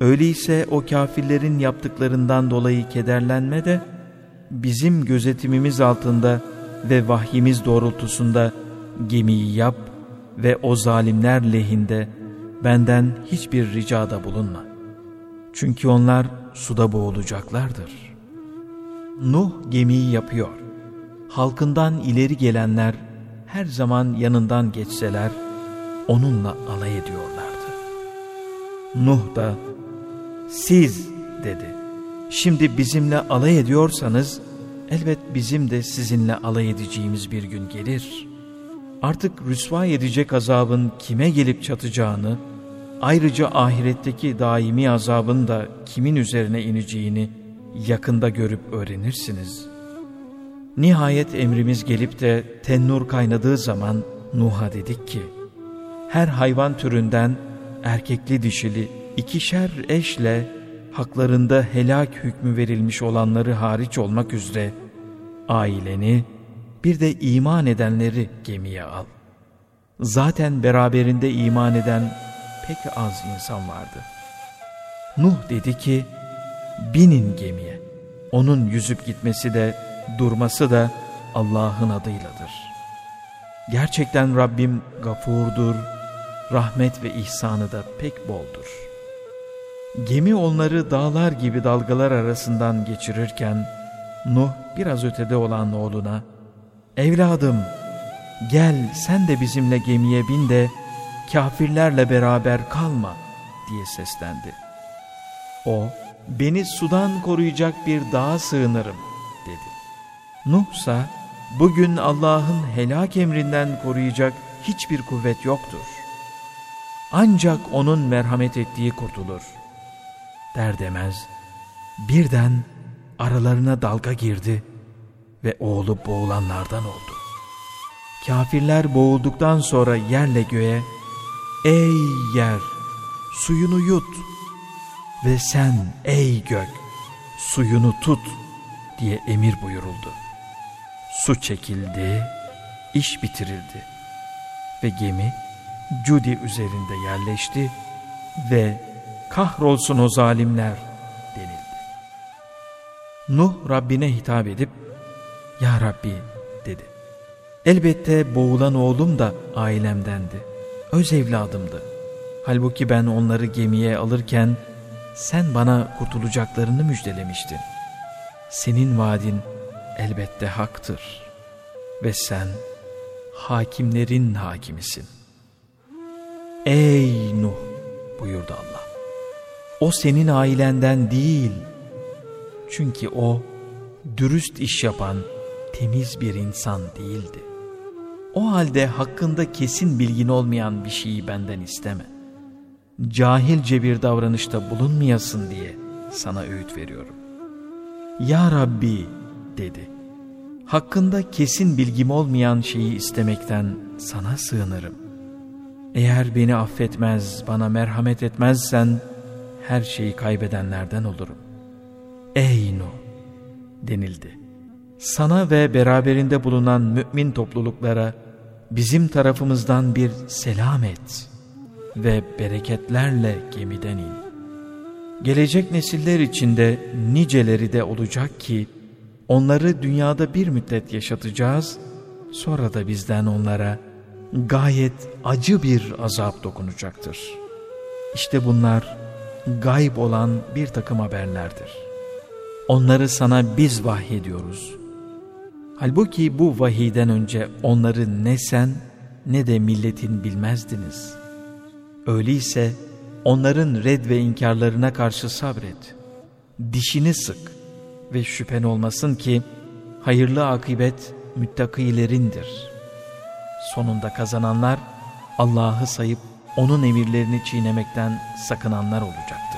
Öyleyse o kafirlerin yaptıklarından dolayı kederlenme de, bizim gözetimimiz altında ve vahyimiz doğrultusunda gemiyi yap ve o zalimler lehinde benden hiçbir ricada bulunma. Çünkü onlar suda boğulacaklardır. Nuh gemiyi yapıyor. Halkından ileri gelenler her zaman yanından geçseler onunla alay ediyorlardı. Nuh da siz dedi. Şimdi bizimle alay ediyorsanız elbet bizim de sizinle alay edeceğimiz bir gün gelir. Artık rüsva edecek azabın kime gelip çatacağını Ayrıca ahiretteki daimi azabın da kimin üzerine ineceğini yakında görüp öğrenirsiniz. Nihayet emrimiz gelip de tennur kaynadığı zaman Nuh'a dedik ki, her hayvan türünden erkekli dişili ikişer eşle haklarında helak hükmü verilmiş olanları hariç olmak üzere aileni bir de iman edenleri gemiye al. Zaten beraberinde iman eden pek az insan vardı. Nuh dedi ki, binin gemiye. Onun yüzüp gitmesi de, durması da Allah'ın adıyladır. Gerçekten Rabbim gafurdur, rahmet ve ihsanı da pek boldur. Gemi onları dağlar gibi dalgalar arasından geçirirken, Nuh biraz ötede olan oğluna, Evladım, gel sen de bizimle gemiye bin de, kafirlerle beraber kalma diye seslendi. O, beni sudan koruyacak bir dağa sığınırım dedi. Nuhsa, bugün Allah'ın helak emrinden koruyacak hiçbir kuvvet yoktur. Ancak onun merhamet ettiği kurtulur. Der demez, birden aralarına dalga girdi ve oğlu boğulanlardan oldu. Kafirler boğulduktan sonra yerle göğe, Ey yer, suyunu yut ve sen ey gök, suyunu tut diye emir buyuruldu. Su çekildi, iş bitirildi ve gemi Cudi üzerinde yerleşti ve kahrolsun o zalimler denildi. Nuh Rabbine hitap edip Ya Rabbi dedi. Elbette boğulan oğlum da ailemdendi. Öz evladımdı. Halbuki ben onları gemiye alırken sen bana kurtulacaklarını müjdelemiştin. Senin vaadin elbette haktır ve sen hakimlerin hakimisin. Ey Nuh buyurdu Allah. O senin ailenden değil. Çünkü o dürüst iş yapan temiz bir insan değildi. O halde hakkında kesin bilgin olmayan bir şeyi benden isteme. Cahilce bir davranışta bulunmayasın diye sana öğüt veriyorum. Ya Rabbi dedi. Hakkında kesin bilgim olmayan şeyi istemekten sana sığınırım. Eğer beni affetmez, bana merhamet etmezsen her şeyi kaybedenlerden olurum. Ey Nuh denildi. Sana ve beraberinde bulunan mümin topluluklara bizim tarafımızdan bir selam et ve bereketlerle gemiden in. Gelecek nesiller içinde niceleri de olacak ki onları dünyada bir müddet yaşatacağız, sonra da bizden onlara gayet acı bir azap dokunacaktır. İşte bunlar gayb olan bir takım haberlerdir. Onları sana biz vahyediyoruz. Halbuki bu vahiyden önce onları ne sen ne de milletin bilmezdiniz. Öyleyse onların red ve inkarlarına karşı sabret. Dişini sık ve şüphen olmasın ki hayırlı akibet müttakilerindir. Sonunda kazananlar Allah'ı sayıp onun emirlerini çiğnemekten sakınanlar olacaktır.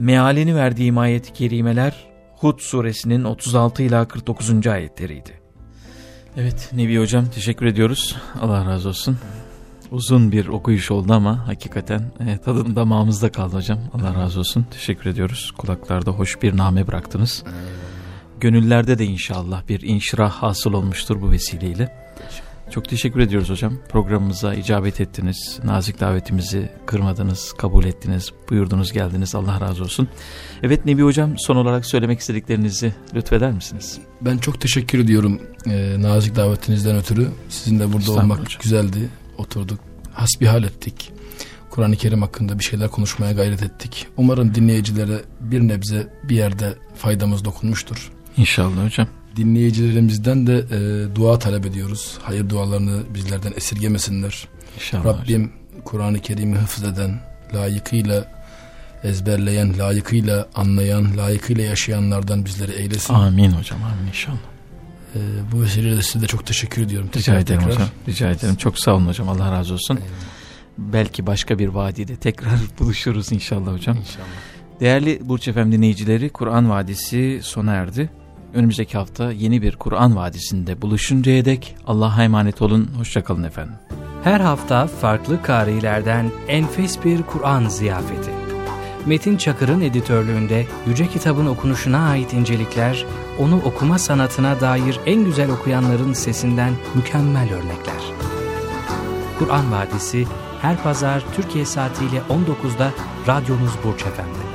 Mealini verdiğim ayet-i kerimeler Hud suresinin 36 ila 49. ayetleriydi. Evet Nebi Hocam teşekkür ediyoruz. Allah razı olsun. Uzun bir okuyuş oldu ama hakikaten e, tadın damağımızda kaldı hocam. Allah razı olsun. Teşekkür ediyoruz. Kulaklarda hoş bir name bıraktınız. Gönüllerde de inşallah bir inşirah hasıl olmuştur bu vesileyle. Çok teşekkür ediyoruz hocam. Programımıza icabet ettiniz. Nazik davetimizi kırmadınız, kabul ettiniz, buyurdunuz, geldiniz. Allah razı olsun. Evet Nebi hocam son olarak söylemek istediklerinizi lütfeder misiniz? Ben çok teşekkür ediyorum e, nazik davetinizden ötürü. Sizin de burada olmak hocam. güzeldi. Oturduk, hasbihal ettik. Kur'an-ı Kerim hakkında bir şeyler konuşmaya gayret ettik. Umarım dinleyicilere bir nebze bir yerde faydamız dokunmuştur. İnşallah hocam. Dinleyicilerimizden de e, dua talep ediyoruz. Hayır dualarını bizlerden esirgemesinler. İnşallah. Rabbim Kur'an-ı Kerim'i hıfz eden, layıkıyla ezberleyen, layıkıyla anlayan, layıkıyla yaşayanlardan bizleri eylesin. Amin hocam amin inşallah. E, bu vesileyle size de çok teşekkür ediyorum. Rica Tekrar ederim tekrar. hocam. Rica ederim. Çok sağ olun hocam. Allah razı olsun. Belki başka bir vadide tekrar buluşuruz inşallah hocam. İnşallah. Değerli Burç Efem dinleyicileri Kur'an Vadisi sona erdi. Önümüzdeki hafta yeni bir Kur'an Vadisi'nde buluşuncaya dek Allah'a emanet olun. Hoşçakalın efendim. Her hafta farklı karilerden enfes bir Kur'an ziyafeti. Metin Çakır'ın editörlüğünde Yüce Kitabın okunuşuna ait incelikler, onu okuma sanatına dair en güzel okuyanların sesinden mükemmel örnekler. Kur'an Vadisi her pazar Türkiye saatiyle 19'da radyonuz Burç Efendi.